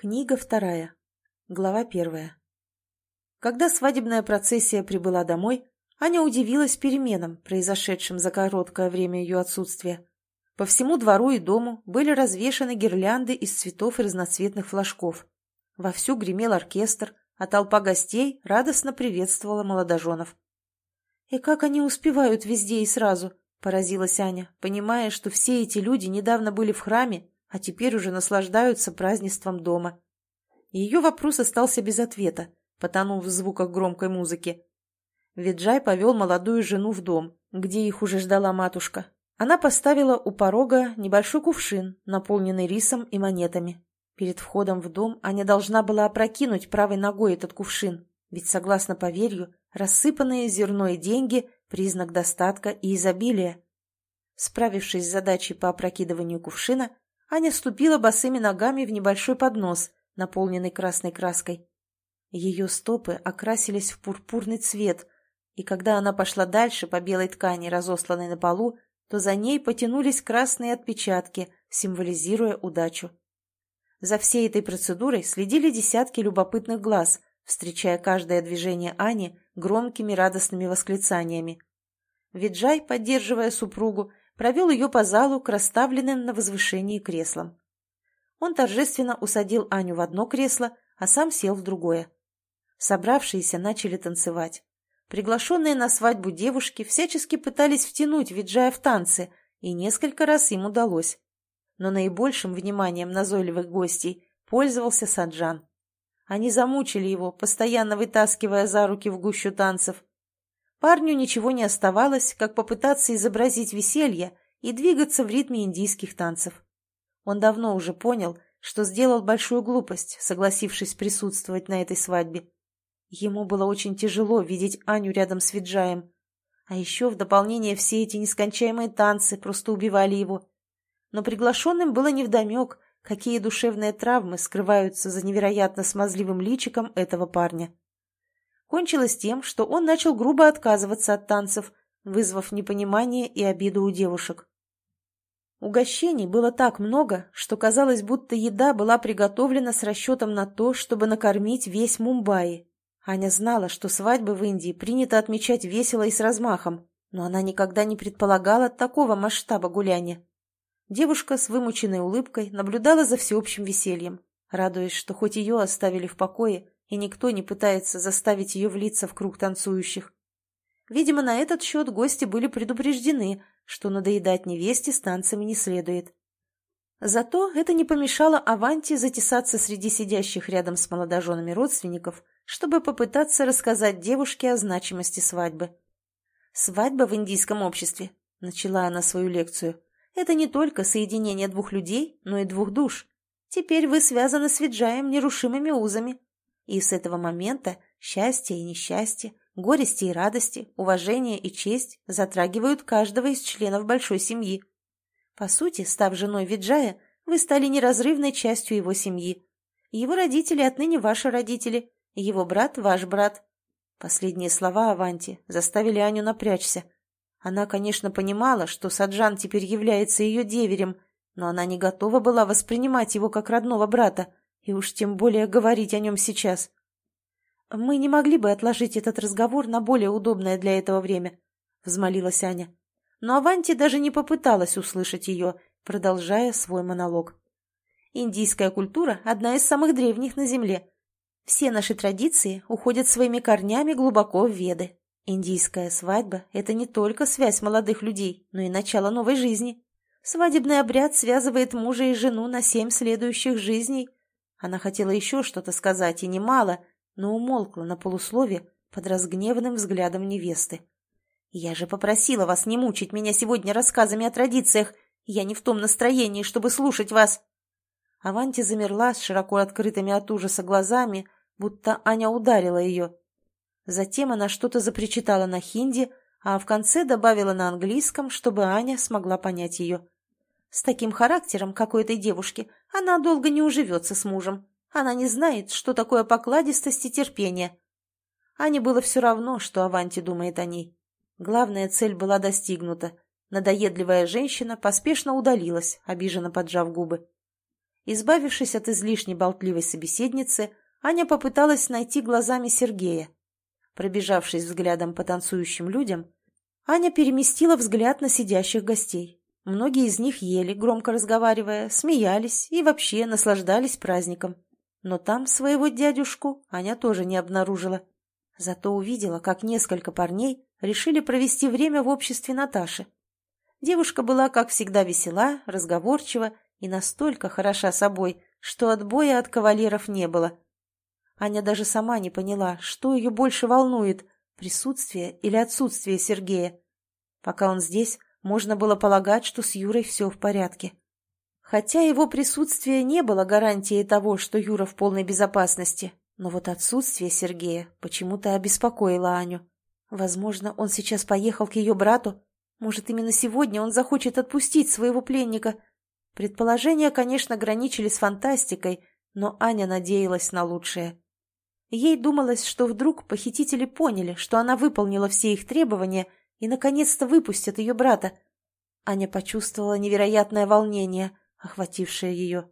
Книга вторая. Глава первая. Когда свадебная процессия прибыла домой, Аня удивилась переменам, произошедшим за короткое время ее отсутствия. По всему двору и дому были развешаны гирлянды из цветов и разноцветных флажков. Вовсю гремел оркестр, а толпа гостей радостно приветствовала молодоженов. «И как они успевают везде и сразу?» – поразилась Аня, понимая, что все эти люди недавно были в храме а теперь уже наслаждаются празднеством дома. Ее вопрос остался без ответа, потонув в звуках громкой музыки. Виджай повел молодую жену в дом, где их уже ждала матушка. Она поставила у порога небольшой кувшин, наполненный рисом и монетами. Перед входом в дом Аня должна была опрокинуть правой ногой этот кувшин, ведь, согласно поверью, рассыпанные зерно и деньги – признак достатка и изобилия. Справившись с задачей по опрокидыванию кувшина, Аня ступила босыми ногами в небольшой поднос, наполненный красной краской. Ее стопы окрасились в пурпурный цвет, и когда она пошла дальше по белой ткани, разосланной на полу, то за ней потянулись красные отпечатки, символизируя удачу. За всей этой процедурой следили десятки любопытных глаз, встречая каждое движение Ани громкими радостными восклицаниями. Виджай, поддерживая супругу, провел ее по залу к расставленным на возвышении креслам. Он торжественно усадил Аню в одно кресло, а сам сел в другое. Собравшиеся начали танцевать. Приглашенные на свадьбу девушки всячески пытались втянуть Виджая в танцы, и несколько раз им удалось. Но наибольшим вниманием назойливых гостей пользовался Саджан. Они замучили его, постоянно вытаскивая за руки в гущу танцев, Парню ничего не оставалось, как попытаться изобразить веселье и двигаться в ритме индийских танцев. Он давно уже понял, что сделал большую глупость, согласившись присутствовать на этой свадьбе. Ему было очень тяжело видеть Аню рядом с Виджаем. А еще в дополнение все эти нескончаемые танцы просто убивали его. Но приглашенным было невдомек, какие душевные травмы скрываются за невероятно смазливым личиком этого парня кончилось тем, что он начал грубо отказываться от танцев, вызвав непонимание и обиду у девушек. Угощений было так много, что казалось, будто еда была приготовлена с расчетом на то, чтобы накормить весь Мумбаи. Аня знала, что свадьбы в Индии принято отмечать весело и с размахом, но она никогда не предполагала такого масштаба гуляния. Девушка с вымученной улыбкой наблюдала за всеобщим весельем, радуясь, что хоть ее оставили в покое, и никто не пытается заставить ее влиться в круг танцующих. Видимо, на этот счет гости были предупреждены, что надоедать невесте с танцами не следует. Зато это не помешало Аванти затесаться среди сидящих рядом с молодоженами родственников, чтобы попытаться рассказать девушке о значимости свадьбы. «Свадьба в индийском обществе», — начала она свою лекцию, — «это не только соединение двух людей, но и двух душ. Теперь вы связаны с Виджаем нерушимыми узами. И с этого момента счастье и несчастье, горести и радости, уважение и честь затрагивают каждого из членов большой семьи. По сути, став женой Виджая, вы стали неразрывной частью его семьи. Его родители отныне ваши родители, его брат – ваш брат. Последние слова Аванти заставили Аню напрячься. Она, конечно, понимала, что Саджан теперь является ее деверем, но она не готова была воспринимать его как родного брата, и уж тем более говорить о нем сейчас. «Мы не могли бы отложить этот разговор на более удобное для этого время», — взмолилась Аня. Но Аванти даже не попыталась услышать ее, продолжая свой монолог. «Индийская культура – одна из самых древних на Земле. Все наши традиции уходят своими корнями глубоко в Веды. Индийская свадьба – это не только связь молодых людей, но и начало новой жизни. Свадебный обряд связывает мужа и жену на семь следующих жизней – она хотела еще что-то сказать, и немало, но умолкла на полуслове под разгневанным взглядом невесты. «Я же попросила вас не мучить меня сегодня рассказами о традициях. Я не в том настроении, чтобы слушать вас». Аванти замерла с широко открытыми от ужаса глазами, будто Аня ударила ее. Затем она что-то запричитала на хинди, а в конце добавила на английском, чтобы Аня смогла понять ее. С таким характером, как у этой девушки, она долго не уживется с мужем. Она не знает, что такое покладистость и терпение. Ане было все равно, что Аванти думает о ней. Главная цель была достигнута. Надоедливая женщина поспешно удалилась, обиженно поджав губы. Избавившись от излишне болтливой собеседницы, Аня попыталась найти глазами Сергея. Пробежавшись взглядом по танцующим людям, Аня переместила взгляд на сидящих гостей. Многие из них ели, громко разговаривая, смеялись и вообще наслаждались праздником. Но там своего дядюшку Аня тоже не обнаружила. Зато увидела, как несколько парней решили провести время в обществе Наташи. Девушка была, как всегда, весела, разговорчива и настолько хороша собой, что отбоя от кавалеров не было. Аня даже сама не поняла, что ее больше волнует – присутствие или отсутствие Сергея. Пока он здесь, можно было полагать, что с Юрой все в порядке. Хотя его присутствие не было гарантией того, что Юра в полной безопасности, но вот отсутствие Сергея почему-то обеспокоило Аню. Возможно, он сейчас поехал к ее брату. Может, именно сегодня он захочет отпустить своего пленника. Предположения, конечно, граничили с фантастикой, но Аня надеялась на лучшее. Ей думалось, что вдруг похитители поняли, что она выполнила все их требования и, наконец-то, выпустят ее брата. Аня почувствовала невероятное волнение, охватившее ее.